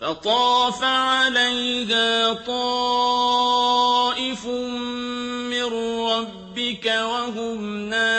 فَطَافَ عَلَيْهَا طَائِفٌ مِّن رَّبِّكَ وَهُمْ نَائِمُونَ